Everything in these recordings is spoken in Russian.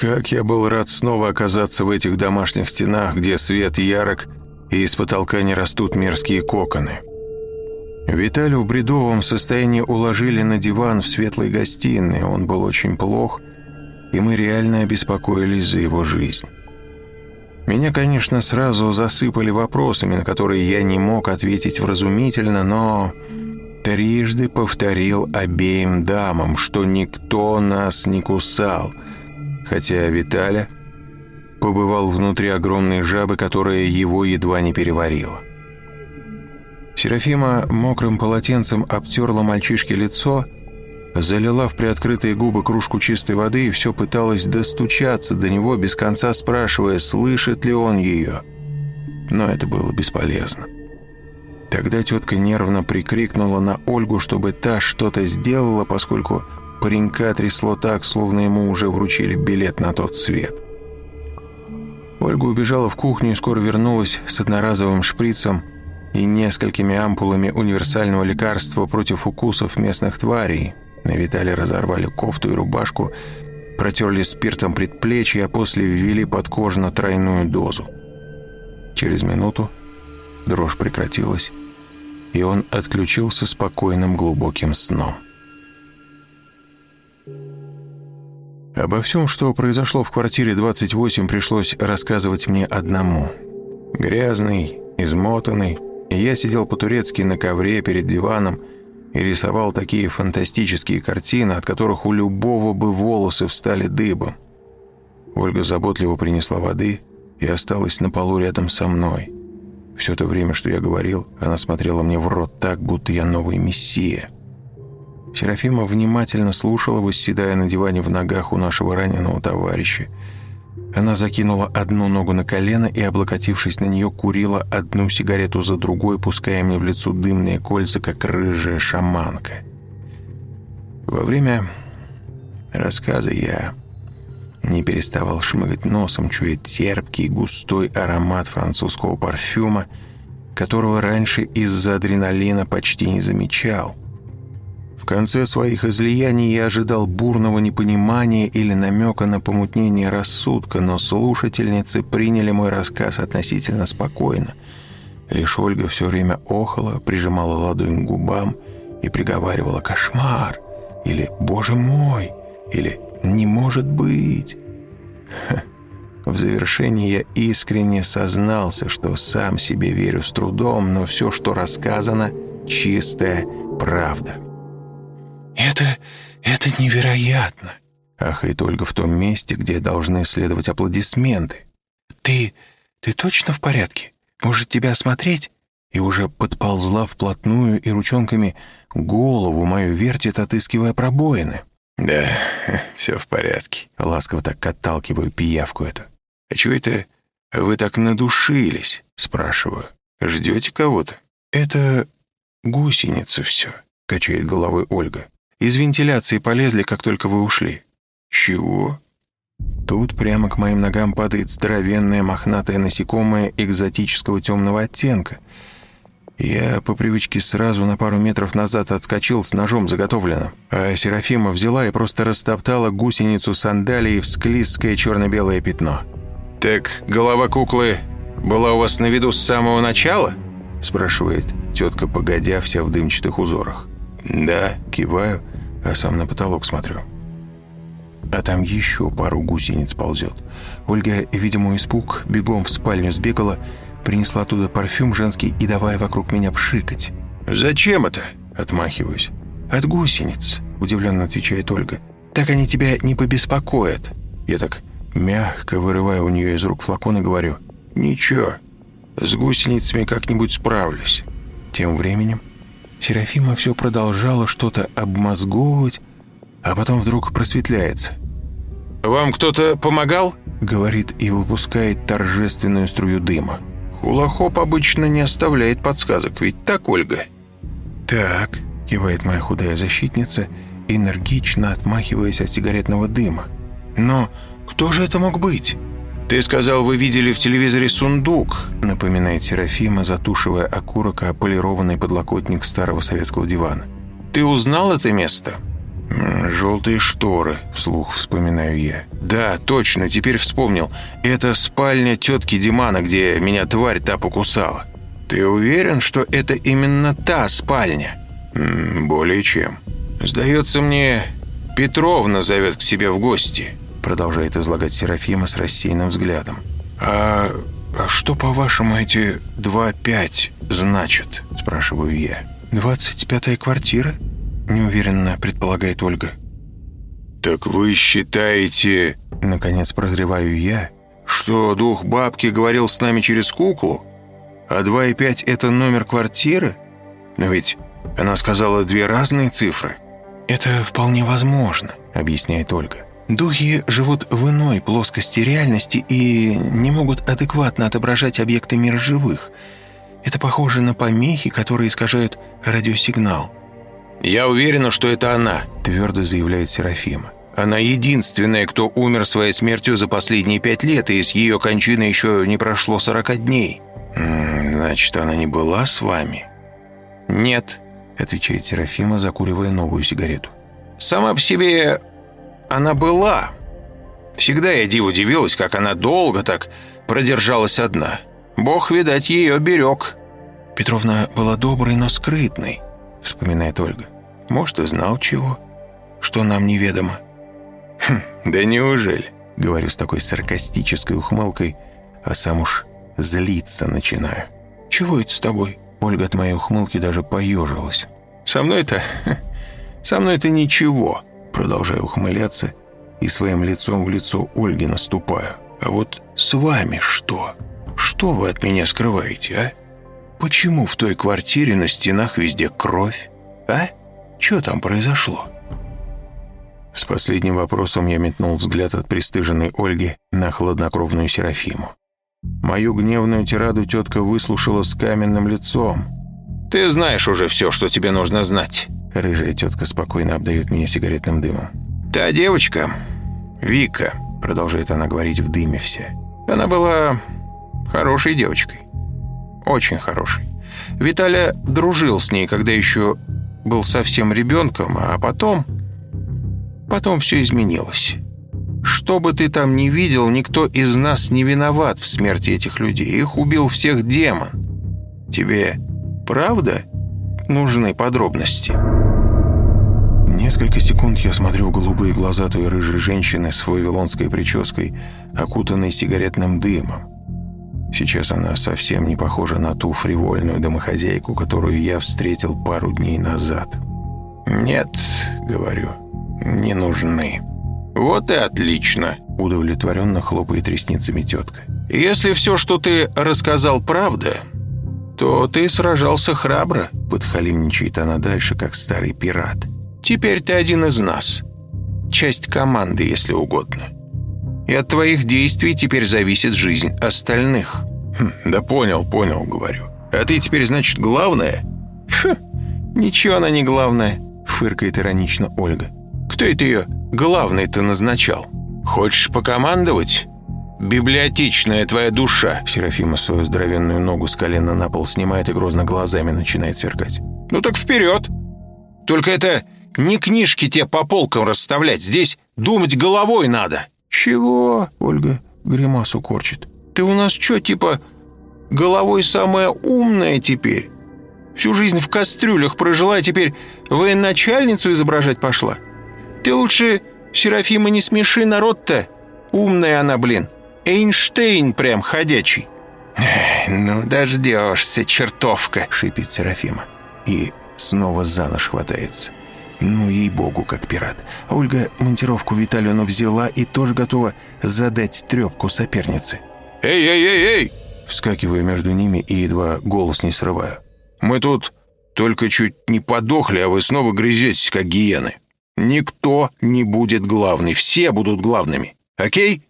Как я был рад снова оказаться в этих домашних стенах, где свет ярок, и из потолка не растут мерзкие коконы. Виталия в бредовом состоянии уложили на диван в светлой гостиной. Он был очень плох, и мы реально обеспокоились за его жизнь. Меня, конечно, сразу засыпали вопросами, на которые я не мог ответить вразумительно, но трижды повторил обеим дамам, что никто нас не кусал, хотя Виталя побывал внутри огромной жабы, которая его едва не переварила. Серафима мокрым полотенцем обтерла мальчишке лицо, залила в приоткрытые губы кружку чистой воды и все пыталась достучаться до него, без конца спрашивая, слышит ли он ее. Но это было бесполезно. Тогда тетка нервно прикрикнула на Ольгу, чтобы та что-то сделала, поскольку паренька трясло так, словно ему уже вручили билет на тот свет. Ольга убежала в кухню и скоро вернулась с одноразовым шприцем и несколькими ампулами универсального лекарства против укусов местных тварей. На Витале разорвали кофту и рубашку, протерли спиртом предплечье, а после ввели под кожу на тройную дозу. Через минуту дрожь прекратилась, и он отключился спокойным глубоким сном. Обо всем, что произошло в квартире 28, пришлось рассказывать мне одному. Грязный, измотанный, я сидел по-турецки на ковре перед диваном и рисовал такие фантастические картины, от которых у любого бы волосы встали дыбом. Ольга заботливо принесла воды и осталась на полу рядом со мной. Все то время, что я говорил, она смотрела мне в рот так, будто я новый мессия. Серафима внимательно слушала, восседая на диване в ногах у нашего раненого товарища. Она закинула одну ногу на колено и, облокотившись на нее, курила одну сигарету за другой, пуская мне в лицо дымные кольца, как рыжая шаманка. Во время рассказа я не переставал шмыгать носом, чуя терпкий густой аромат французского парфюма, которого раньше из-за адреналина почти не замечал. В конце своих излияний я ожидал бурного непонимания или намека на помутнение рассудка, но слушательницы приняли мой рассказ относительно спокойно. Лишь Ольга все время охала, прижимала ладонь к губам и приговаривала «кошмар» или «боже мой» или «не может быть». Ха. В завершении я искренне сознался, что сам себе верю с трудом, но все, что рассказано, чистая правда. «Это... это невероятно!» Ахает Ольга в том месте, где должны следовать аплодисменты. «Ты... ты точно в порядке? Может, тебя осмотреть?» И уже подползла вплотную и ручонками голову мою вертит, отыскивая пробоины. «Да, все в порядке», — ласково так отталкиваю пиявку эту. «А чего это вы так надушились?» — спрашиваю. «Ждете кого-то?» «Это гусеница все», — качает головой Ольга. Из вентиляции полезли, как только вы ушли». «Чего?» Тут прямо к моим ногам падает здоровенное мохнатое насекомое экзотического темного оттенка. Я по привычке сразу на пару метров назад отскочил с ножом заготовленным, а Серафима взяла и просто растоптала гусеницу сандалии в склизкое черно-белое пятно. «Так голова куклы была у вас на виду с самого начала?» спрашивает тетка, погодя вся в дымчатых узорах. «Да», киваю, а сам на потолок смотрю. А там еще пару гусениц ползет. Ольга, видимо, испуг, бегом в спальню сбегала, принесла туда парфюм женский и давай вокруг меня пшикать. «Зачем это?» – отмахиваюсь. «От гусениц», – удивленно отвечает Ольга. «Так они тебя не побеспокоят». Я так мягко вырываю у нее из рук флакон и говорю. «Ничего, с гусеницами как-нибудь справлюсь». Тем временем Серафима все продолжала что-то обмозговывать, а потом вдруг просветляется. «Вам кто-то помогал?» — говорит и выпускает торжественную струю дыма. «Хулахоп обычно не оставляет подсказок, ведь так, Ольга?» «Так», — кивает моя худая защитница, энергично отмахиваясь от сигаретного дыма. «Но кто же это мог быть?» «Ты сказал, вы видели в телевизоре сундук», напоминает Серафима, затушивая окурок о полированный подлокотник старого советского дивана. «Ты узнал это место?» «Желтые шторы», — вслух вспоминаю я. «Да, точно, теперь вспомнил. Это спальня тетки Димана, где меня тварь та покусала. Ты уверен, что это именно та спальня?» «Более чем. Сдается мне, Петровна зовет к себе в гости», — продолжает излагать Серафима с рассеянным взглядом. «А, а что, по-вашему, эти два пять значат?» — спрашиваю я. «Двадцать пятая квартира?» неуверенно предполагает Ольга. «Так вы считаете...» Наконец прозреваю я, что дух бабки говорил с нами через куклу, а 2,5 — это номер квартиры? Но ведь она сказала две разные цифры. «Это вполне возможно», — объясняет Ольга. «Духи живут в иной плоскости реальности и не могут адекватно отображать объекты мира живых. Это похоже на помехи, которые искажают радиосигнал». «Я уверена, что это она», — твердо заявляет Серафима. «Она единственная, кто умер своей смертью за последние пять лет, и с ее кончины еще не прошло сорока дней». «Значит, она не была с вами?» «Нет», — отвечает Серафима, закуривая новую сигарету. «Сама по себе она была. Всегда я диву удивилась, как она долго так продержалась одна. Бог, видать, ее берег». Петровна была доброй, но скрытной. — вспоминает Ольга. «Может, и знал чего, что нам неведомо». «Хм, да неужели?» — говорю с такой саркастической ухмылкой, а сам уж злиться начинаю. «Чего это с тобой?» Ольга от моей ухмылки даже поежилась. «Со мной это... Со мной это ничего», — продолжаю ухмыляться и своим лицом в лицо Ольги наступаю. «А вот с вами что? Что вы от меня скрываете, а?» Почему в той квартире на стенах везде кровь? А? Что там произошло?» С последним вопросом я метнул взгляд от пристыженной Ольги на хладнокровную Серафиму. Мою гневную тираду тетка выслушала с каменным лицом. «Ты знаешь уже все, что тебе нужно знать». Рыжая тетка спокойно обдает меня сигаретным дымом. «Та девочка, Вика», продолжает она говорить в дыме все, она была хорошей девочкой. Очень хороший. Виталя дружил с ней, когда еще был совсем ребенком, а потом... Потом все изменилось. Что бы ты там ни видел, никто из нас не виноват в смерти этих людей. Их убил всех демон. Тебе правда нужны подробности?» Несколько секунд я смотрю в голубые глаза той рыжей женщины с вавилонской прической, окутанной сигаретным дымом. Сейчас она совсем не похожа на ту фривольную домохозяйку, которую я встретил пару дней назад. «Нет», — говорю, — «не нужны». «Вот и отлично», — удовлетворенно хлопает ресницами тетка. «Если все, что ты рассказал, правда, то ты сражался храбро», — подхалимничает она дальше, как старый пират. «Теперь ты один из нас. Часть команды, если угодно» и от твоих действий теперь зависит жизнь остальных». Хм, «Да понял, понял», — говорю. «А ты теперь, значит, главная?» «Хм, ничего она не главная», — фыркает иронично Ольга. «Кто это ее главной-то назначал? Хочешь покомандовать?» «Библиотечная твоя душа!» Серафима свою здоровенную ногу с колена на пол снимает и грозно глазами начинает сверкать. «Ну так вперед! Только это не книжки те по полкам расставлять, здесь думать головой надо!» «Чего?» — Ольга гримасу корчит. «Ты у нас что, типа, головой самая умная теперь? Всю жизнь в кастрюлях прожила, а теперь военачальницу изображать пошла? Ты лучше, Серафима, не смеши народ-то. Умная она, блин. Эйнштейн прям ходячий». «Ну, дождешься, чертовка!» — шипит Серафима. И снова за нож хватается. Ну, ей-богу, как пират. Ольга монтировку Виталиону взяла и тоже готова задать трепку сопернице. «Эй, эй, эй, эй!» Вскакиваю между ними и едва голос не срываю. «Мы тут только чуть не подохли, а вы снова грызетесь, как гиены. Никто не будет главный, все будут главными. Окей?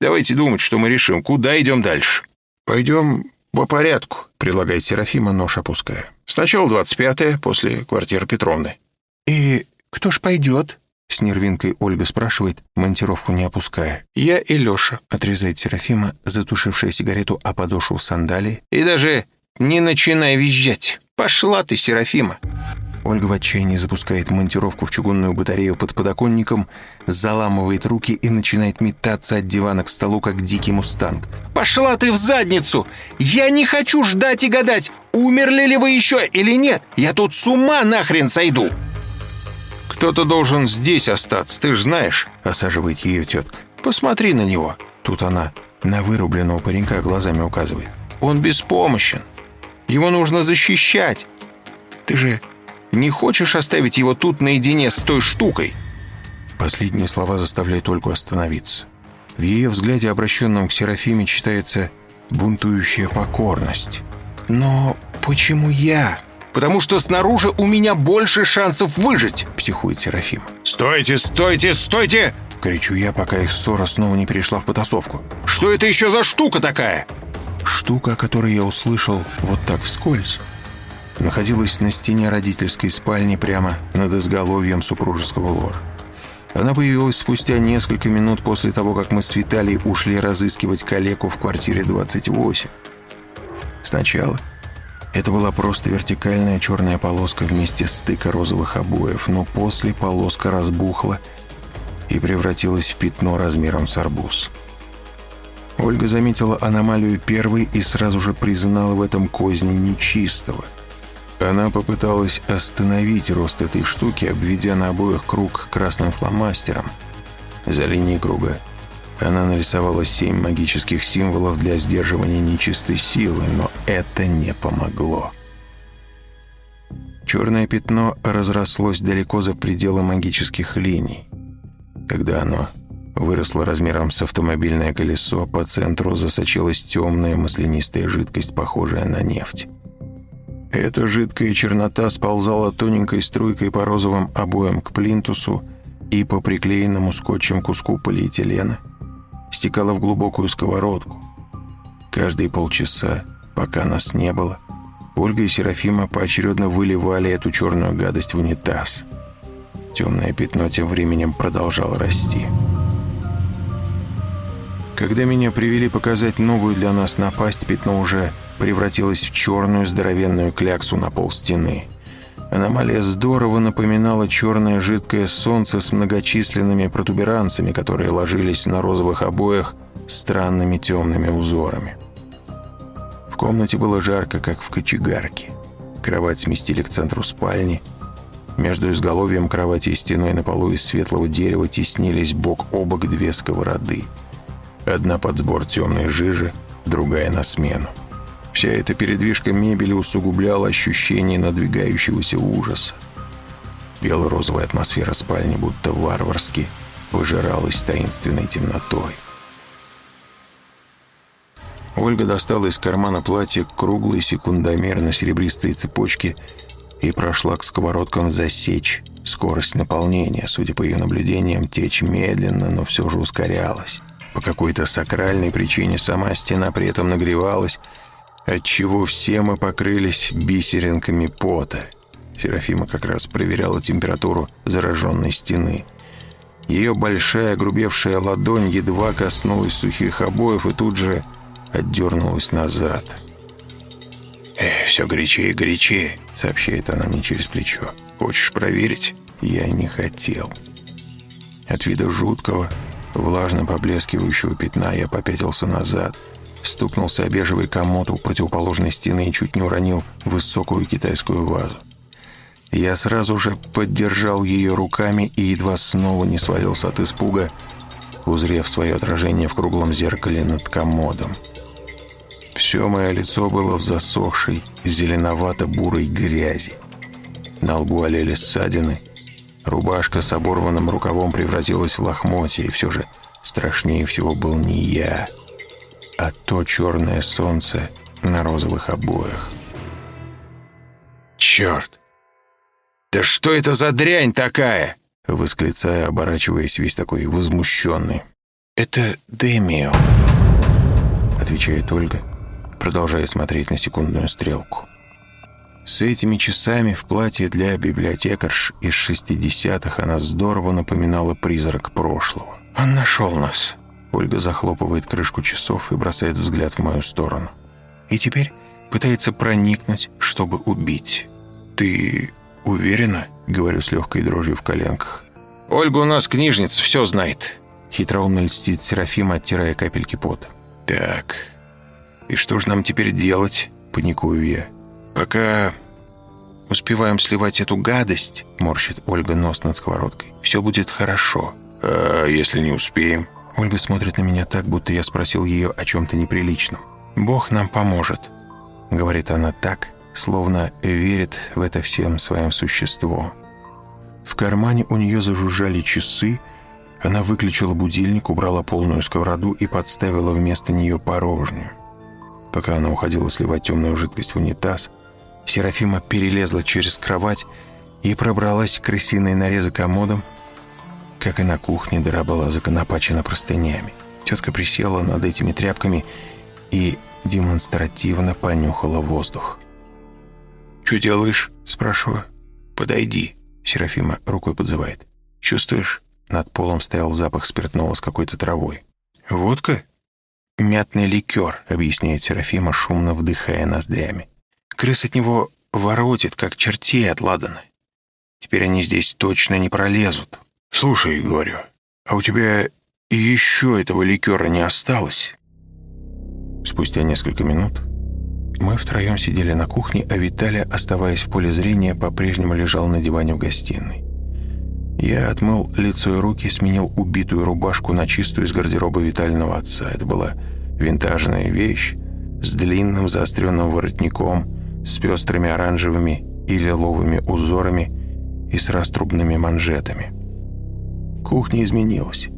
Давайте думать, что мы решим, куда идем дальше. Пойдем по порядку», — предлагает Серафима, нож опуская. «Сначала 25-е, после квартиры Петровны». «И кто ж пойдет?» С нервинкой Ольга спрашивает, монтировку не опуская. «Я и Лёша», — отрезает Серафима, затушившая сигарету о подошву сандалии. «И даже не начинай визжать. Пошла ты, Серафима!» Ольга в отчаянии запускает монтировку в чугунную батарею под подоконником, заламывает руки и начинает метаться от дивана к столу, как дикий мустанг. «Пошла ты в задницу! Я не хочу ждать и гадать, умерли ли вы еще или нет! Я тут с ума нахрен сойду!» «Кто-то должен здесь остаться, ты ж знаешь», — осаживает ее тетка. «Посмотри на него». Тут она на вырубленного паренька глазами указывает. «Он беспомощен. Его нужно защищать. Ты же не хочешь оставить его тут наедине с той штукой?» Последние слова заставляют Ольгу остановиться. В ее взгляде, обращенном к Серафиме, читается бунтующая покорность. «Но почему я?» «Потому что снаружи у меня больше шансов выжить!» — психует Серафим. «Стойте, стойте, стойте!» — кричу я, пока их ссора снова не перешла в потасовку. «Что это еще за штука такая?» Штука, о которой я услышал вот так вскользь, находилась на стене родительской спальни прямо над изголовьем супружеского ложа. Она появилась спустя несколько минут после того, как мы с Виталией ушли разыскивать калеку в квартире 28. Сначала это была просто вертикальная черная полоска вместе стыка розовых обоев, но после полоска разбухла и превратилась в пятно размером с арбуз. Ольга заметила аномалию первой и сразу же признала в этом козни нечистого – она попыталась остановить рост этой штуки, обведя на обоих круг красным фломастером. За линией круга она нарисовала семь магических символов для сдерживания нечистой силы, но это не помогло. Черное пятно разрослось далеко за пределы магических линий. Когда оно выросло размером с автомобильное колесо, по центру засочилась темная маслянистая жидкость, похожая на нефть. Эта жидкая чернота сползала тоненькой струйкой по розовым обоям к плинтусу и по приклеенному скотчем куску полиэтилена, стекала в глубокую сковородку. Каждые полчаса, пока нас не было, Ольга и Серафима поочередно выливали эту черную гадость в унитаз. Темное пятно тем временем продолжало расти. Когда меня привели показать новую для нас напасть, пятно уже превратилась в черную здоровенную кляксу на пол стены. Аномалия здорово напоминала черное жидкое солнце с многочисленными протуберанцами, которые ложились на розовых обоях странными темными узорами. В комнате было жарко, как в кочегарке. Кровать сместили к центру спальни. Между изголовьем кровати и стеной на полу из светлого дерева теснились бок о бок две сковороды. Одна под сбор темной жижи, другая на смену. Вся эта передвижка мебели усугубляла ощущение надвигающегося ужаса. Бело-розовая атмосфера спальни будто варварски выжиралась таинственной темнотой. Ольга достала из кармана платья круглый секундомер на серебристые цепочки и прошла к сковородкам засечь скорость наполнения. Судя по ее наблюдениям, течь медленно, но все же ускорялась. По какой-то сакральной причине сама стена при этом нагревалась, отчего все мы покрылись бисеринками пота. Серафима как раз проверяла температуру зараженной стены. Ее большая грубевшая ладонь едва коснулась сухих обоев и тут же отдернулась назад. «Э, все горячее и горячее», — сообщает она мне через плечо. «Хочешь проверить?» Я не хотел. От вида жуткого, влажно поблескивающего пятна я попятился назад — стукнулся о бежевый комод у противоположной стены и чуть не уронил высокую китайскую вазу. Я сразу же поддержал ее руками и едва снова не свалился от испуга, узрев свое отражение в круглом зеркале над комодом. Все мое лицо было в засохшей, зеленовато-бурой грязи. На лбу олели ссадины. Рубашка с оборванным рукавом превратилась в лохмотье, и все же страшнее всего был не я, а то черное солнце на розовых обоях. «Черт! Да что это за дрянь такая?» восклицая, оборачиваясь весь такой возмущенный. «Это Демио», отвечает Ольга, продолжая смотреть на секундную стрелку. С этими часами в платье для библиотекарш из 60-х она здорово напоминала призрак прошлого. «Он нашел нас». Ольга захлопывает крышку часов и бросает взгляд в мою сторону. И теперь пытается проникнуть, чтобы убить. «Ты уверена?» — говорю с легкой дрожью в коленках. «Ольга у нас книжница, все знает». Хитроумно льстит Серафима, оттирая капельки пота. «Так, и что же нам теперь делать?» — паникую я. «Пока успеваем сливать эту гадость», — морщит Ольга нос над сковородкой, — «все будет хорошо». «А если не успеем?» Ольга смотрит на меня так, будто я спросил ее о чем-то неприличном. «Бог нам поможет», — говорит она так, словно верит в это всем своим существом. В кармане у нее зажужжали часы, она выключила будильник, убрала полную сковороду и подставила вместо нее порожнюю. Пока она уходила сливать темную жидкость в унитаз, Серафима перелезла через кровать и пробралась к крысиной наре комодом, как и на кухне, дыра была законопачена простынями. Тетка присела над этими тряпками и демонстративно понюхала воздух. «Что делаешь?» – спрашиваю. «Подойди», – Серафима рукой подзывает. «Чувствуешь?» Над полом стоял запах спиртного с какой-то травой. «Водка?» «Мятный ликер», — объясняет Серафима, шумно вдыхая ноздрями. «Крыс от него воротит, как чертей от ладана. Теперь они здесь точно не пролезут». «Слушай, — говорю, — а у тебя еще этого ликера не осталось?» Спустя несколько минут мы втроем сидели на кухне, а Виталий, оставаясь в поле зрения, по-прежнему лежал на диване в гостиной. Я отмыл лицо и руки, сменил убитую рубашку на чистую из гардероба Витального отца. Это была винтажная вещь с длинным заостренным воротником, с пестрыми оранжевыми и лиловыми узорами и с раструбными манжетами. Кухня изменилась.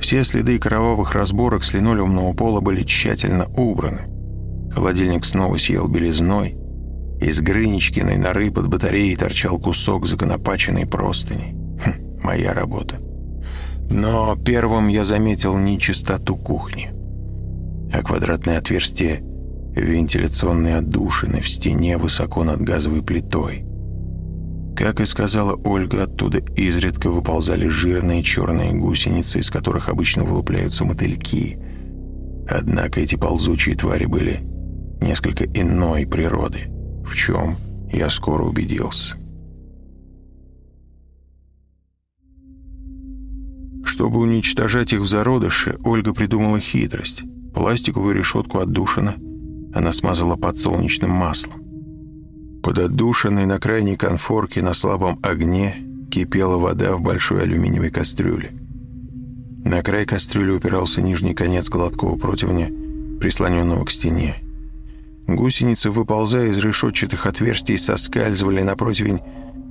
Все следы кровавых разборок с линолеумного пола были тщательно убраны. Холодильник снова съел белизной. Из Грыничкиной норы под батареей торчал кусок законопаченной простыни моя работа. Но первым я заметил не чистоту кухни, а квадратное отверстие вентиляционной отдушины в стене высоко над газовой плитой. Как и сказала Ольга, оттуда изредка выползали жирные черные гусеницы, из которых обычно вылупляются мотыльки. Однако эти ползучие твари были несколько иной природы, в чем я скоро убедился. Чтобы уничтожать их в зародыше, Ольга придумала хитрость. Пластиковую решетку отдушина она смазала подсолнечным маслом. Под отдушиной на крайней конфорке на слабом огне кипела вода в большой алюминиевой кастрюле. На край кастрюли упирался нижний конец гладкого противня, прислоненного к стене. Гусеницы, выползая из решетчатых отверстий, соскальзывали на противень,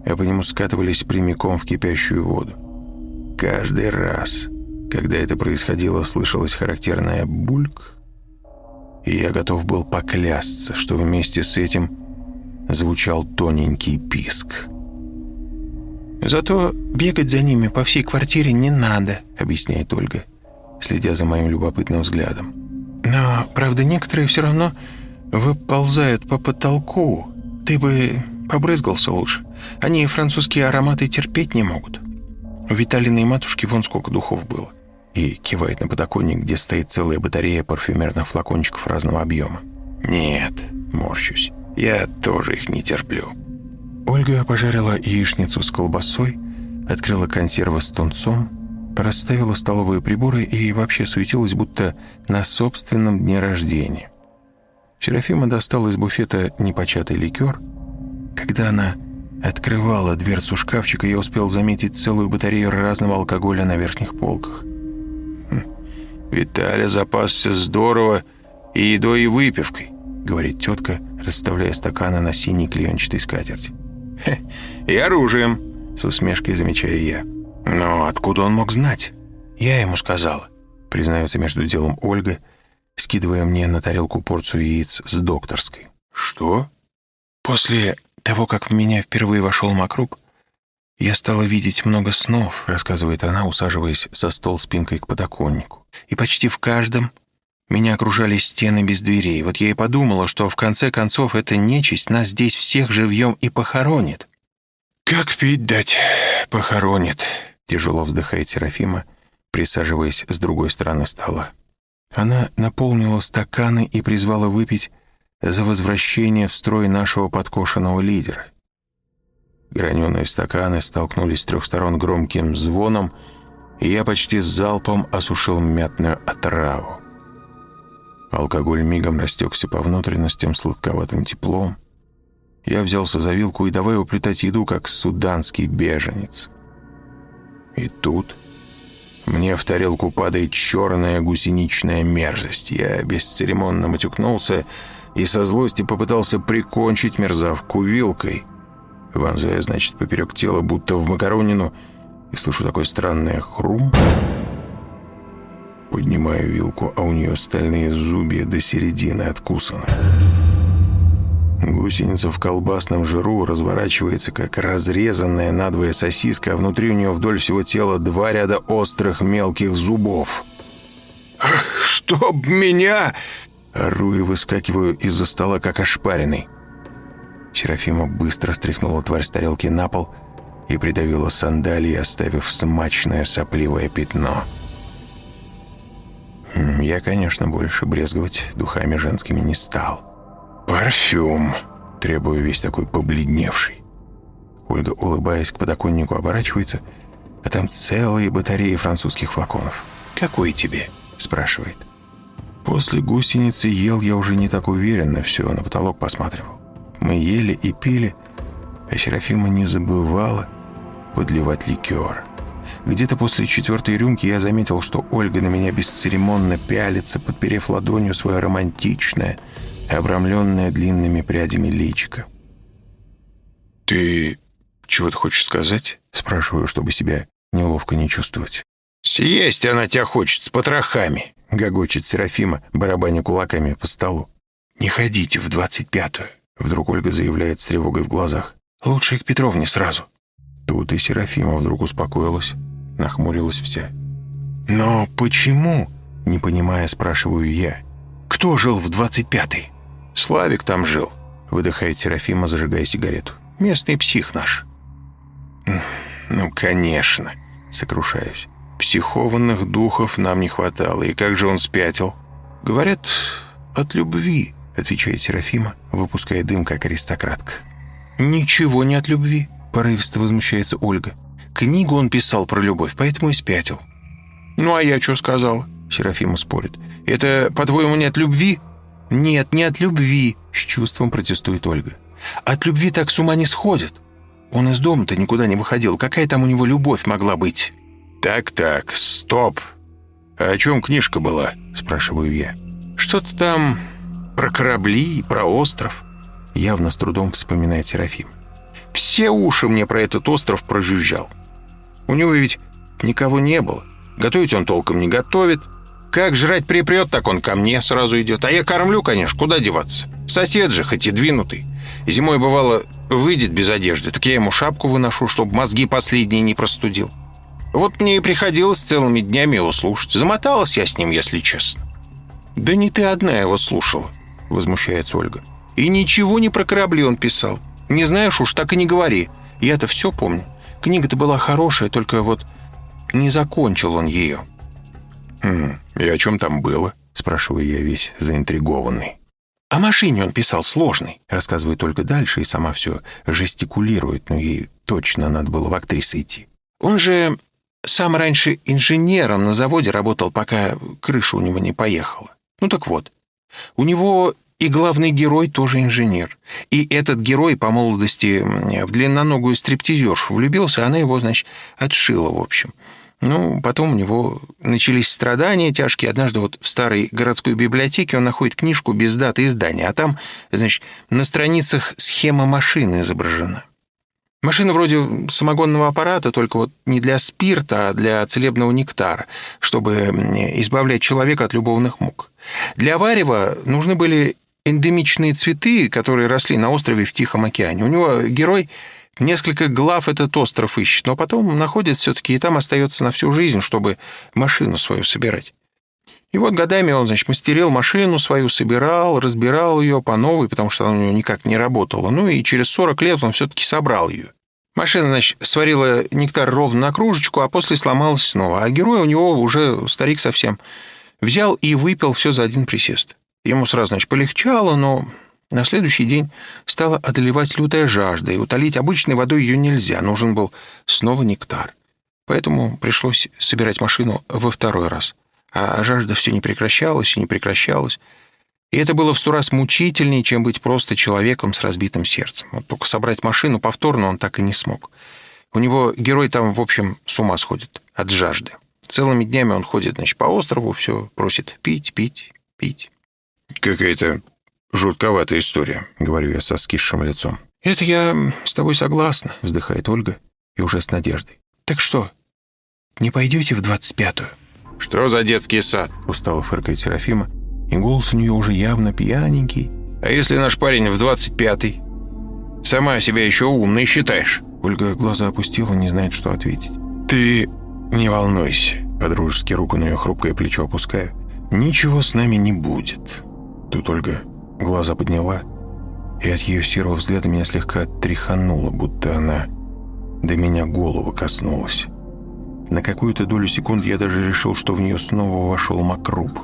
а по нему скатывались прямиком в кипящую воду. Каждый раз, когда это происходило, слышалось характерное «бульк», и я готов был поклясться, что вместе с этим звучал тоненький писк. «Зато бегать за ними по всей квартире не надо», — объясняет Ольга, следя за моим любопытным взглядом. «Но, правда, некоторые все равно выползают по потолку. Ты бы побрызгался лучше. Они французские ароматы терпеть не могут». У Виталиной матушки вон сколько духов было. И кивает на подоконник, где стоит целая батарея парфюмерных флакончиков разного объема. Нет, морщусь. Я тоже их не терплю. Ольга пожарила яичницу с колбасой, открыла консервы с тунцом, расставила столовые приборы и вообще суетилась, будто на собственном дне рождения. Серафима достала из буфета непочатый ликер. Когда она открывала дверцу шкафчика, я успел заметить целую батарею разного алкоголя на верхних полках. Хм. «Виталя запасся здорово и едой, и выпивкой», — говорит тетка, расставляя стаканы на синей клеенчатой скатерти. «И оружием», — с усмешкой замечаю я. «Но откуда он мог знать?» «Я ему сказала», — признается между делом Ольга, скидывая мне на тарелку порцию яиц с докторской. «Что?» «После того, как в меня впервые вошел Макруп, я стала видеть много снов, рассказывает она, усаживаясь за стол спинкой к подоконнику. И почти в каждом Меня окружали стены без дверей. Вот я и подумала, что в конце концов эта нечисть нас здесь всех живьем и похоронит. «Как пить дать? Похоронит», — тяжело вздыхает Серафима, присаживаясь с другой стороны стола. Она наполнила стаканы и призвала выпить за возвращение в строй нашего подкошенного лидера. Граненые стаканы столкнулись с трех сторон громким звоном, и я почти залпом осушил мятную отраву. Алкоголь мигом растекся по внутренностям сладковатым теплом. Я взялся за вилку и давай уплетать еду, как суданский беженец. И тут мне в тарелку падает черная гусеничная мерзость. Я бесцеремонно матюкнулся и со злости попытался прикончить мерзавку вилкой. Вонзая, значит, поперек тела, будто в макаронину, и слышу такое странное хрум. Поднимаю вилку, а у нее стальные зубья до середины откусаны. Гусеница в колбасном жиру разворачивается, как разрезанная надвое сосиска, а внутри у нее вдоль всего тела два ряда острых мелких зубов. «Чтоб меня!» Ору и выскакиваю из-за стола, как ошпаренный. Серафима быстро стряхнула тварь с тарелки на пол и придавила сандалии, оставив смачное сопливое пятно. Я, конечно, больше брезговать духами женскими не стал. «Парфюм!» – требую весь такой побледневший. Ольга, улыбаясь к подоконнику, оборачивается, а там целые батареи французских флаконов. «Какой тебе?» – спрашивает. После гусеницы ел я уже не так уверенно, все, на потолок посматривал. Мы ели и пили, а Серафима не забывала подливать ликер. Где-то после четвертой рюмки я заметил, что Ольга на меня бесцеремонно пялится, подперев ладонью свое романтичное, обрамленное длинными прядями личико. «Ты чего-то хочешь сказать?» — спрашиваю, чтобы себя неловко не чувствовать. «Съесть она тебя хочет с потрохами!» — гогочет Серафима, барабаня кулаками по столу. «Не ходите в двадцать пятую!» — вдруг Ольга заявляет с тревогой в глазах. «Лучше к Петровне сразу!» Тут и Серафима вдруг успокоилась, нахмурилась вся. «Но почему?» — не понимая, спрашиваю я. «Кто жил в двадцать пятый?» «Славик там жил», — выдыхает Серафима, зажигая сигарету. «Местный псих наш». «Ну, конечно», — сокрушаюсь. «Психованных духов нам не хватало, и как же он спятил?» «Говорят, от любви», — отвечает Серафима, выпуская дым, как аристократка. «Ничего не от любви», — порывисто возмущается Ольга. «Книгу он писал про любовь, поэтому и спятил». «Ну, а я что сказал?» — Серафима спорит. «Это, по-твоему, не от любви?» «Нет, не от любви», — с чувством протестует Ольга. «От любви так с ума не сходит. Он из дома-то никуда не выходил. Какая там у него любовь могла быть?» «Так-так, стоп. А о чем книжка была?» — спрашиваю я. «Что-то там про корабли, про остров». Явно с трудом вспоминает Серафим. Все уши мне про этот остров прожужжал. У него ведь никого не было. Готовить он толком не готовит. Как жрать припрет, так он ко мне сразу идет. А я кормлю, конечно, куда деваться. Сосед же, хоть и двинутый. Зимой, бывало, выйдет без одежды, так я ему шапку выношу, чтобы мозги последние не простудил. Вот мне и приходилось целыми днями его слушать. Замоталась я с ним, если честно. «Да не ты одна его слушала», — возмущается Ольга. «И ничего не про корабли он писал. Не знаешь уж, так и не говори. Я-то все помню. Книга-то была хорошая, только вот не закончил он ее». «Хм, и о чем там было?» — спрашиваю я весь заинтригованный. «О машине он писал сложный», — рассказывает только дальше и сама все жестикулирует, но ей точно надо было в актрисы идти. «Он же сам раньше инженером на заводе работал, пока крыша у него не поехала. Ну так вот, у него и главный герой тоже инженер. И этот герой по молодости в длинноногую стриптизершу влюбился, она его, значит, отшила, в общем. Ну, потом у него начались страдания тяжкие. Однажды вот в старой городской библиотеке он находит книжку без даты издания, а там, значит, на страницах схема машины изображена. Машина вроде самогонного аппарата, только вот не для спирта, а для целебного нектара, чтобы избавлять человека от любовных мук. Для варева нужны были эндемичные цветы, которые росли на острове в Тихом океане. У него герой несколько глав этот остров ищет, но потом находит все-таки и там остается на всю жизнь, чтобы машину свою собирать. И вот годами он, значит, мастерил машину свою, собирал, разбирал ее по новой, потому что она у него никак не работала. Ну и через 40 лет он все-таки собрал ее. Машина, значит, сварила нектар ровно на кружечку, а после сломалась снова. А герой у него уже старик совсем. Взял и выпил все за один присест. Ему сразу, значит, полегчало, но на следующий день стала одолевать лютая жажда, и утолить обычной водой ее нельзя, нужен был снова нектар. Поэтому пришлось собирать машину во второй раз. А жажда все не прекращалась и не прекращалась. И это было в сто раз мучительнее, чем быть просто человеком с разбитым сердцем. Вот только собрать машину повторно он так и не смог. У него герой там, в общем, с ума сходит от жажды. Целыми днями он ходит, значит, по острову, все просит пить, пить, пить. «Какая-то жутковатая история», — говорю я со скисшим лицом. «Это я с тобой согласна», — вздыхает Ольга и уже с надеждой. «Так что, не пойдете в двадцать пятую?» «Что за детский сад?» — устало фыркает Серафима и голос у нее уже явно пьяненький. «А если наш парень в двадцать пятый? Сама себя еще умной считаешь?» Ольга глаза опустила, не знает, что ответить. «Ты не волнуйся», — подружески руку на ее хрупкое плечо опускаю. «Ничего с нами не будет». Тут Ольга глаза подняла, и от ее серого взгляда меня слегка тряхануло, будто она до меня голову коснулась. На какую-то долю секунд я даже решил, что в нее снова вошел Макруб.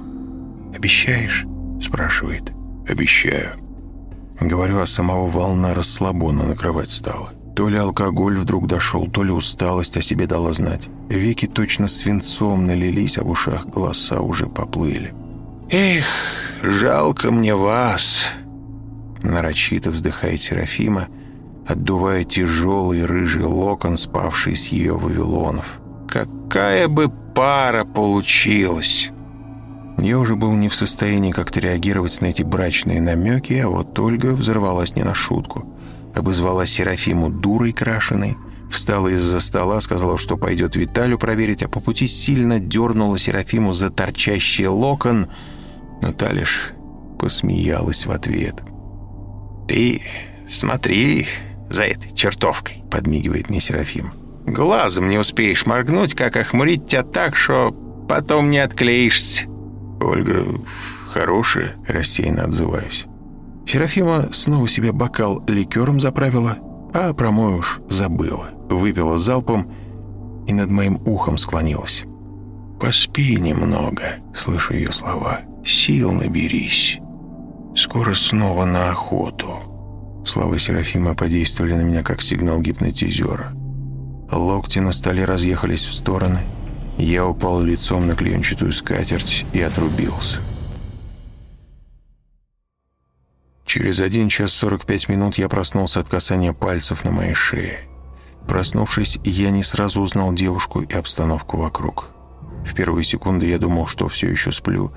«Обещаешь?» — спрашивает. «Обещаю». Говорю, а самого волна расслабона на кровать стала. То ли алкоголь вдруг дошел, то ли усталость о себе дала знать. Веки точно свинцом налились, а в ушах голоса уже поплыли. «Эх, жалко мне вас!» Нарочито вздыхает Серафима, отдувая тяжелый рыжий локон, спавший с ее вавилонов. «Какая бы пара получилась!» Я уже был не в состоянии как-то реагировать на эти брачные намеки, а вот Ольга взорвалась не на шутку. Обозвала Серафиму дурой крашеной, встала из-за стола, сказала, что пойдет Виталю проверить, а по пути сильно дернула Серафиму за торчащий локон, но та лишь посмеялась в ответ. «Ты смотри за этой чертовкой», — подмигивает мне Серафим. «Глазом не успеешь моргнуть, как охмурить тебя так, что потом не отклеишься». «Ольга хорошая», — рассеянно отзываюсь. Серафима снова себе бокал ликером заправила, а про мой уж забыла. Выпила залпом и над моим ухом склонилась. «Поспи немного», — слышу ее слова. «Сил наберись. Скоро снова на охоту». Слова Серафима подействовали на меня как сигнал гипнотизера. Локти на столе разъехались в стороны — я упал лицом на клеенчатую скатерть и отрубился. Через один час сорок пять минут я проснулся от касания пальцев на моей шее. Проснувшись, я не сразу узнал девушку и обстановку вокруг. В первые секунды я думал, что все еще сплю,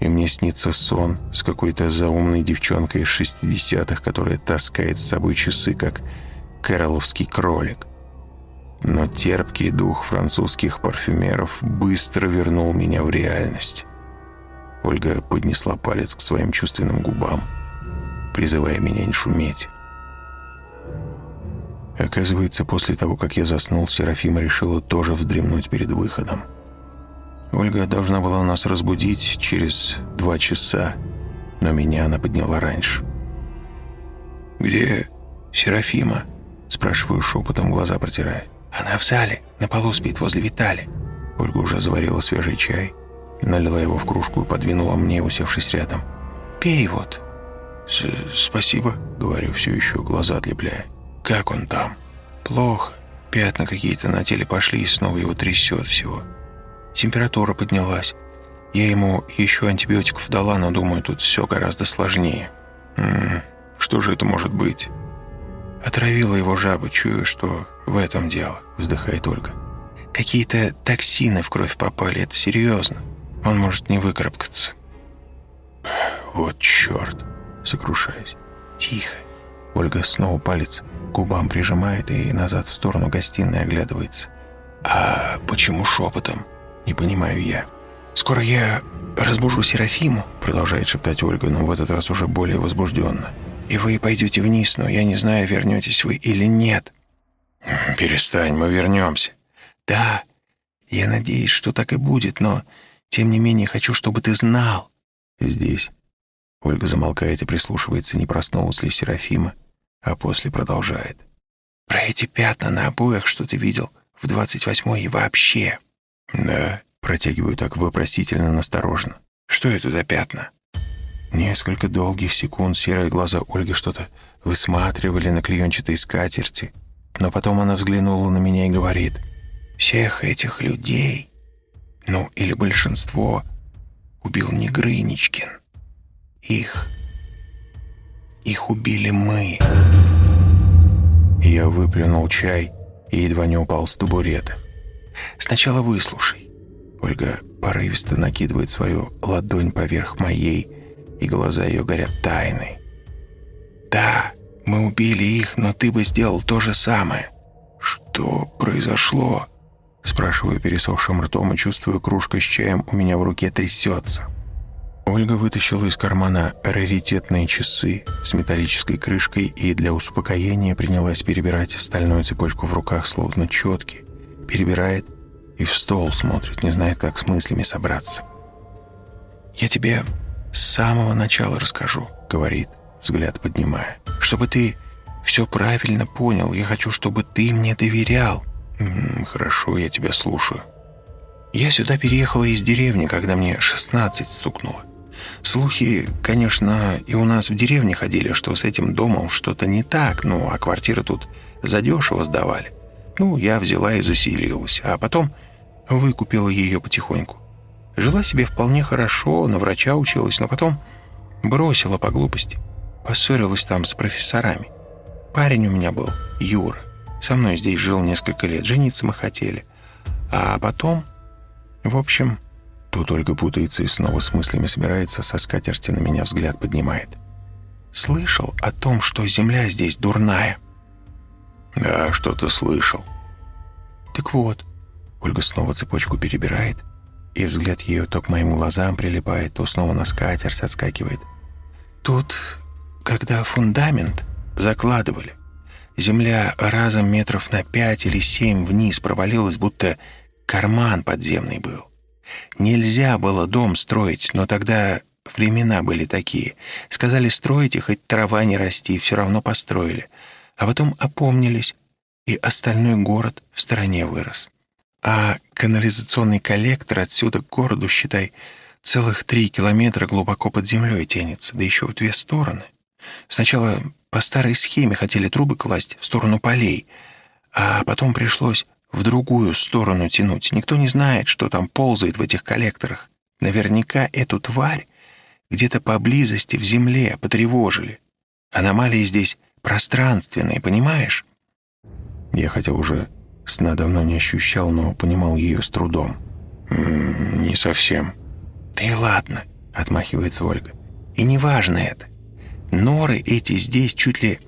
и мне снится сон с какой-то заумной девчонкой из шестидесятых, которая таскает с собой часы, как кэроловский кролик. Но терпкий дух французских парфюмеров быстро вернул меня в реальность. Ольга поднесла палец к своим чувственным губам, призывая меня не шуметь. Оказывается, после того, как я заснул, Серафима решила тоже вздремнуть перед выходом. Ольга должна была нас разбудить через два часа, но меня она подняла раньше. «Где Серафима?» – спрашиваю шепотом, глаза протирая. Она в зале, на полу спит возле Витали. Ольга уже заварила свежий чай, налила его в кружку и подвинула мне, усевшись рядом. «Пей вот». С «Спасибо», — говорю, все еще глаза отлепляя. «Как он там?» «Плохо. Пятна какие-то на теле пошли, и снова его трясет всего. Температура поднялась. Я ему еще антибиотиков дала, но думаю, тут все гораздо сложнее». М -м, «Что же это может быть?» Отравила его жаба, чую, что в этом дело, вздыхает Ольга. Какие-то токсины в кровь попали, это серьезно. Он может не выкарабкаться. Вот черт, сокрушаюсь. Тихо. Ольга снова палец к губам прижимает и назад в сторону гостиной оглядывается. А почему шепотом? Не понимаю я. Скоро я разбужу Серафиму, продолжает шептать Ольга, но в этот раз уже более возбужденно. И вы пойдете вниз, но я не знаю, вернетесь вы или нет. «Перестань, мы вернемся». «Да, я надеюсь, что так и будет, но Тем не менее, хочу, чтобы ты знал». «Здесь». Ольга замолкает и прислушивается, не проснулась ли Серафима, а после продолжает. «Про эти пятна на обоях, что ты видел в двадцать восьмой и вообще». «Да», протягиваю так вопросительно настороженно. «Что это за пятна?» Несколько долгих секунд серые глаза Ольги что-то высматривали на клеенчатой скатерти, но потом она взглянула на меня и говорит, «Всех этих людей, ну или большинство, убил не Грыничкин. Их... их убили мы». Я выплюнул чай и едва не упал с табурета. «Сначала выслушай». Ольга порывисто накидывает свою ладонь поверх моей, и глаза ее горят тайной. «Да, мы убили их, но ты бы сделал то же самое». «Что произошло?» Спрашиваю пересохшим ртом и чувствую, кружка с чаем у меня в руке трясется. Ольга вытащила из кармана раритетные часы с металлической крышкой и для успокоения принялась перебирать стальную цепочку в руках, словно четки. Перебирает и в стол смотрит, не знает, как с мыслями собраться. «Я тебе с самого начала расскажу», — говорит, взгляд поднимая. «Чтобы ты все правильно понял, я хочу, чтобы ты мне доверял». М -м, «Хорошо, я тебя слушаю». Я сюда переехала из деревни, когда мне 16 стукнуло. Слухи, конечно, и у нас в деревне ходили, что с этим домом что-то не так, ну, а квартиры тут задешево сдавали. Ну, я взяла и заселилась, а потом выкупила ее потихоньку. Жила себе вполне хорошо, на врача училась, но потом бросила по глупости. Поссорилась там с профессорами. Парень у меня был, Юра. Со мной здесь жил несколько лет, жениться мы хотели. А потом, в общем... Тут Ольга путается и снова с мыслями собирается, со скатерти на меня взгляд поднимает. Слышал о том, что земля здесь дурная? Да, что-то слышал. Так вот, Ольга снова цепочку перебирает, и взгляд ее то к моим глазам прилипает, то снова на скатерть отскакивает. Тут, когда фундамент закладывали, земля разом метров на пять или семь вниз провалилась, будто карман подземный был. Нельзя было дом строить, но тогда времена были такие. Сказали, строить хоть трава не расти, все равно построили. А потом опомнились, и остальной город в стороне вырос. А канализационный коллектор отсюда к городу, считай, целых три километра глубоко под землей тянется, да еще в две стороны. Сначала по старой схеме хотели трубы класть в сторону полей, а потом пришлось в другую сторону тянуть. Никто не знает, что там ползает в этих коллекторах. Наверняка эту тварь где-то поблизости в земле потревожили. Аномалии здесь пространственные, понимаешь? Я хотя уже Сна давно не ощущал, но понимал ее с трудом. «М -м, «Не совсем». «Да и ладно», — отмахивается Ольга. «И не важно это. Норы эти здесь чуть ли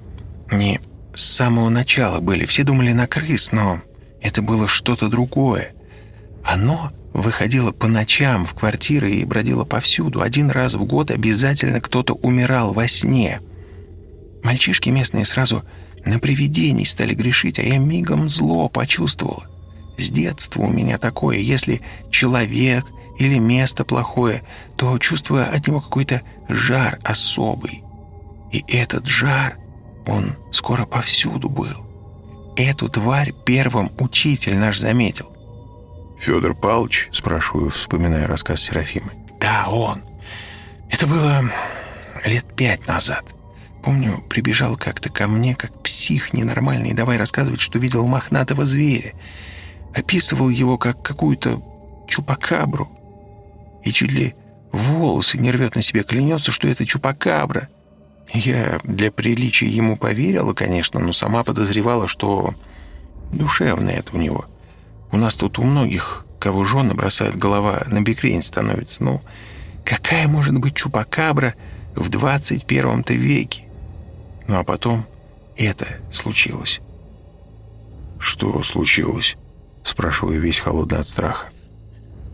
не с самого начала были. Все думали на крыс, но это было что-то другое. Оно выходило по ночам в квартиры и бродило повсюду. Один раз в год обязательно кто-то умирал во сне. Мальчишки местные сразу на привидений стали грешить, а я мигом зло почувствовала. С детства у меня такое, если человек или место плохое, то чувствую от него какой-то жар особый. И этот жар, он скоро повсюду был. Эту тварь первым учитель наш заметил. «Федор Павлович?» – спрашиваю, вспоминая рассказ Серафимы. «Да, он. Это было лет пять назад. Помню, прибежал как-то ко мне, как псих ненормальный, давай рассказывать, что видел мохнатого зверя. Описывал его как какую-то чупакабру. И чуть ли волосы не рвет на себе, клянется, что это чупакабра. Я для приличия ему поверила, конечно, но сама подозревала, что душевно это у него. У нас тут у многих, кого жены бросают, голова на бекрень становится. Ну, какая может быть чупакабра в 21-то веке? Ну а потом это случилось. «Что случилось?» — спрашиваю весь холодный от страха.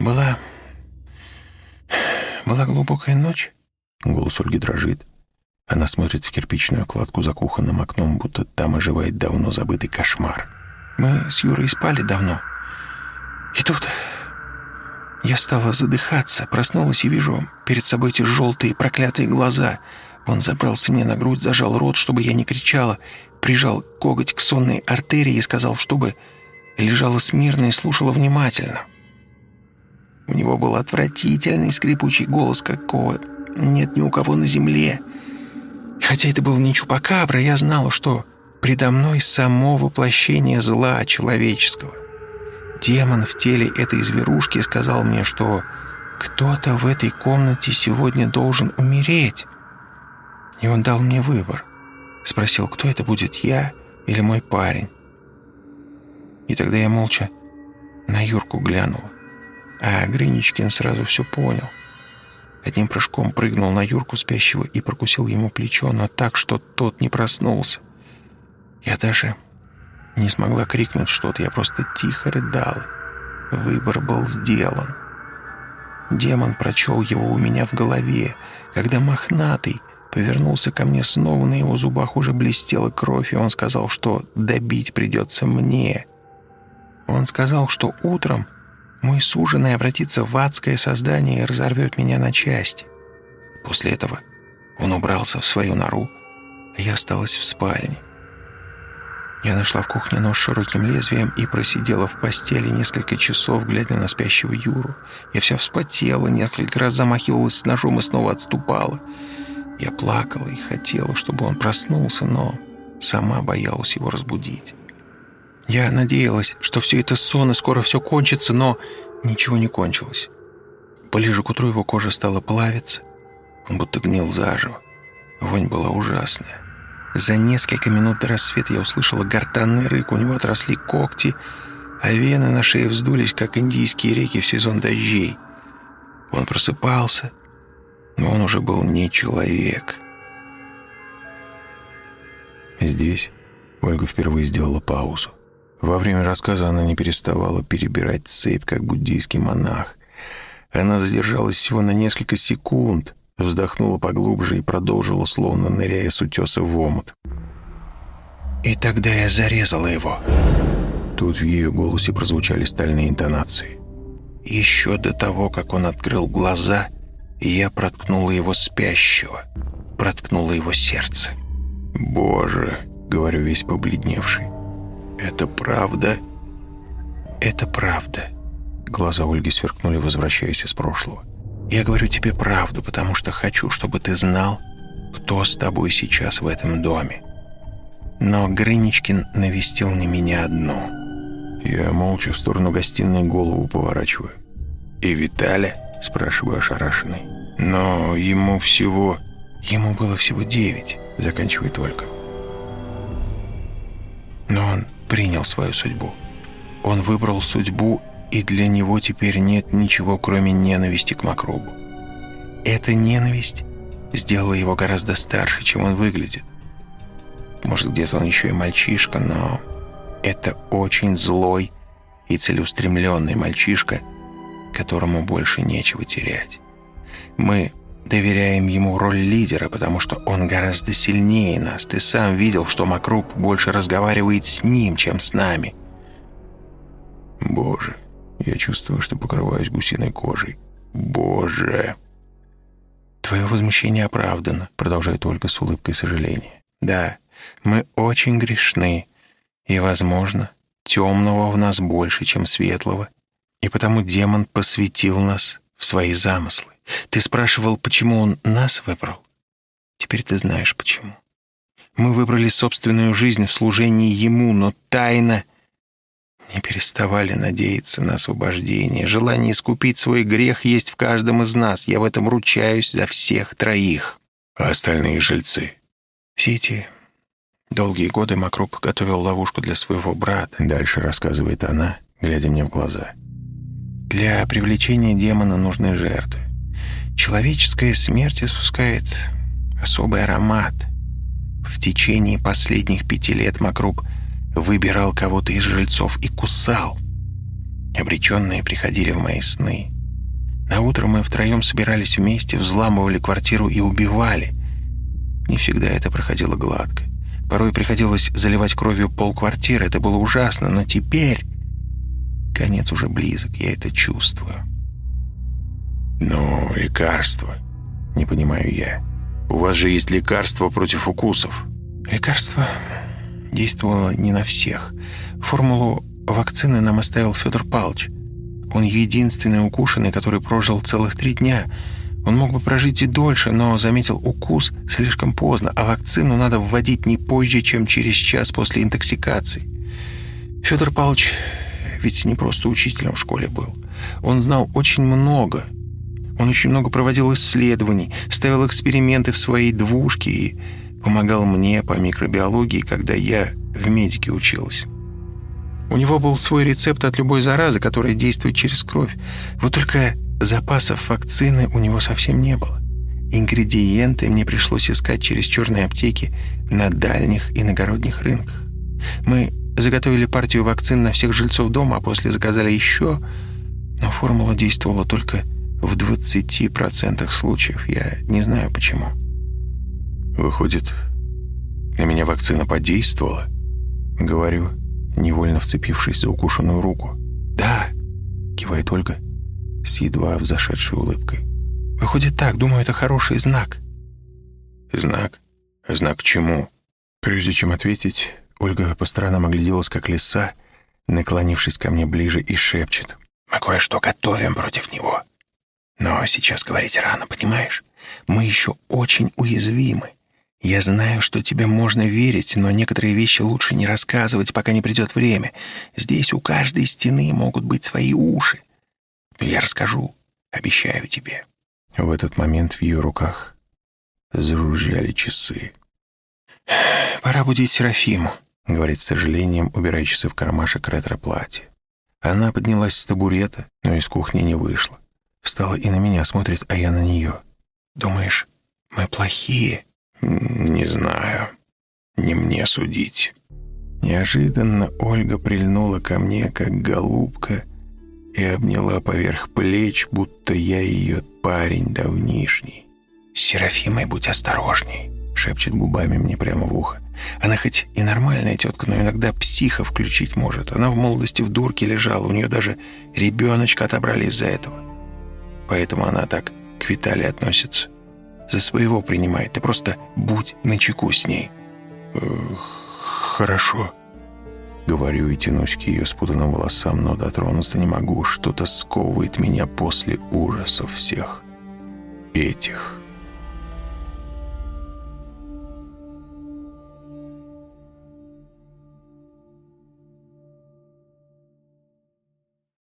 «Была... была глубокая ночь?» Голос Ольги дрожит. Она смотрит в кирпичную кладку за кухонным окном, будто там оживает давно забытый кошмар. «Мы с Юрой спали давно. И тут Я стала задыхаться, проснулась и вижу перед собой эти желтые проклятые глаза. Он забрался мне на грудь, зажал рот, чтобы я не кричала, прижал коготь к сонной артерии и сказал, чтобы лежала смирно и слушала внимательно. У него был отвратительный скрипучий голос, какого нет ни у кого на земле. И хотя это был не чупакабра, я знала, что предо мной само воплощение зла человеческого. Демон в теле этой зверушки сказал мне, что кто-то в этой комнате сегодня должен умереть. И он дал мне выбор. Спросил, кто это будет, я или мой парень. И тогда я молча на Юрку глянула. А Гриничкин сразу все понял. Одним прыжком прыгнул на Юрку спящего и прокусил ему плечо, но так, что тот не проснулся. Я даже не смогла крикнуть что-то, я просто тихо рыдала. Выбор был сделан. Демон прочел его у меня в голове, когда мохнатый повернулся ко мне снова, на его зубах уже блестела кровь, и он сказал, что добить придется мне. Он сказал, что утром мой суженый обратится в адское создание и разорвет меня на части. После этого он убрался в свою нору, а я осталась в спальне. Я нашла в кухне нож с широким лезвием и просидела в постели несколько часов, глядя на спящего Юру. Я вся вспотела, несколько раз замахивалась с ножом и снова отступала. Я плакала и хотела, чтобы он проснулся, но сама боялась его разбудить. Я надеялась, что все это сон и скоро все кончится, но ничего не кончилось. Ближе к утру его кожа стала плавиться, он будто гнил заживо. Вонь была ужасная. За несколько минут до рассвета я услышала гортанный рык, у него отросли когти, а вены на шее вздулись, как индийские реки в сезон дождей. Он просыпался, но он уже был не человек. Здесь Ольга впервые сделала паузу. Во время рассказа она не переставала перебирать цепь, как буддийский монах. Она задержалась всего на несколько секунд, вздохнула поглубже и продолжила, словно ныряя с утеса в омут. «И тогда я зарезала его». Тут в ее голосе прозвучали стальные интонации. «Еще до того, как он открыл глаза, я проткнула его спящего, проткнула его сердце». «Боже!» — говорю весь побледневший. «Это правда?» «Это правда». Глаза Ольги сверкнули, возвращаясь из прошлого. «Я говорю тебе правду, потому что хочу, чтобы ты знал, кто с тобой сейчас в этом доме. Но Грыничкин навестил не меня одну». Я молча в сторону гостиной голову поворачиваю. «И Виталя?» – спрашиваю ошарашенный. «Но ему всего...» «Ему было всего девять», – заканчивает Ольга. Но он принял свою судьбу. Он выбрал судьбу, и для него теперь нет ничего, кроме ненависти к Макробу. Эта ненависть сделала его гораздо старше, чем он выглядит. Может, где-то он еще и мальчишка, но это очень злой и целеустремленный мальчишка, которому больше нечего терять. Мы доверяем ему роль лидера, потому что он гораздо сильнее нас. Ты сам видел, что Макрук больше разговаривает с ним, чем с нами. Боже, я чувствую, что покрываюсь гусиной кожей. Боже! Твое возмущение оправдано, продолжает Ольга с улыбкой сожаления. Да, мы очень грешны, и, возможно, темного в нас больше, чем светлого, и потому демон посвятил нас в свои замыслы. Ты спрашивал, почему он нас выбрал? Теперь ты знаешь, почему. Мы выбрали собственную жизнь в служении ему, но тайно не переставали надеяться на освобождение. Желание искупить свой грех есть в каждом из нас. Я в этом ручаюсь за всех троих. А остальные жильцы? Все эти долгие годы Макруп готовил ловушку для своего брата. Дальше рассказывает она, глядя мне в глаза. Для привлечения демона нужны жертвы. Человеческая смерть испускает особый аромат. В течение последних пяти лет Макруб выбирал кого-то из жильцов и кусал. Обреченные приходили в мои сны. На утро мы втроем собирались вместе, взламывали квартиру и убивали. Не всегда это проходило гладко. Порой приходилось заливать кровью пол квартиры. Это было ужасно, но теперь конец уже близок, я это чувствую. «Но лекарство...» «Не понимаю я. У вас же есть лекарство против укусов». «Лекарство действовало не на всех. Формулу вакцины нам оставил Федор Павлович. Он единственный укушенный, который прожил целых три дня. Он мог бы прожить и дольше, но заметил укус слишком поздно, а вакцину надо вводить не позже, чем через час после интоксикации. Федор Павлович ведь не просто учителем в школе был. Он знал очень много. Он очень много проводил исследований, ставил эксперименты в своей двушке и помогал мне по микробиологии, когда я в медике училась. У него был свой рецепт от любой заразы, которая действует через кровь. Вот только запасов вакцины у него совсем не было. Ингредиенты мне пришлось искать через черные аптеки на дальних иногородних рынках. Мы заготовили партию вакцин на всех жильцов дома, а после заказали еще, но формула действовала только в 20% случаев. Я не знаю почему. Выходит, на меня вакцина подействовала? Говорю, невольно вцепившись за укушенную руку. «Да», — кивает Ольга с едва взошедшей улыбкой. «Выходит так, думаю, это хороший знак». «Знак? Знак чему?» Прежде чем ответить, Ольга по сторонам огляделась, как лиса, наклонившись ко мне ближе и шепчет. «Мы кое-что готовим против него. Но сейчас говорить рано, понимаешь? Мы еще очень уязвимы. Я знаю, что тебе можно верить, но некоторые вещи лучше не рассказывать, пока не придет время. Здесь у каждой стены могут быть свои уши. Но я расскажу, обещаю тебе». В этот момент в ее руках заружали часы. «Пора будить Серафиму», — говорит с сожалением, убирая в кармашек ретро-платья. Она поднялась с табурета, но из кухни не вышла. Встала и на меня смотрит, а я на нее. «Думаешь, мы плохие?» «Не знаю. Не мне судить». Неожиданно Ольга прильнула ко мне, как голубка, и обняла поверх плеч, будто я ее парень давнишний. «С Серафимой будь осторожней», — шепчет губами мне прямо в ухо. «Она хоть и нормальная тетка, но иногда психа включить может. Она в молодости в дурке лежала, у нее даже ребеночка отобрали из-за этого. Поэтому она так к Виталии относится за своего принимает. Ты просто будь начеку с ней». «Хорошо», — говорю и тянусь к ее спутанным волосам, но дотронуться не могу. Что-то сковывает меня после ужасов всех этих.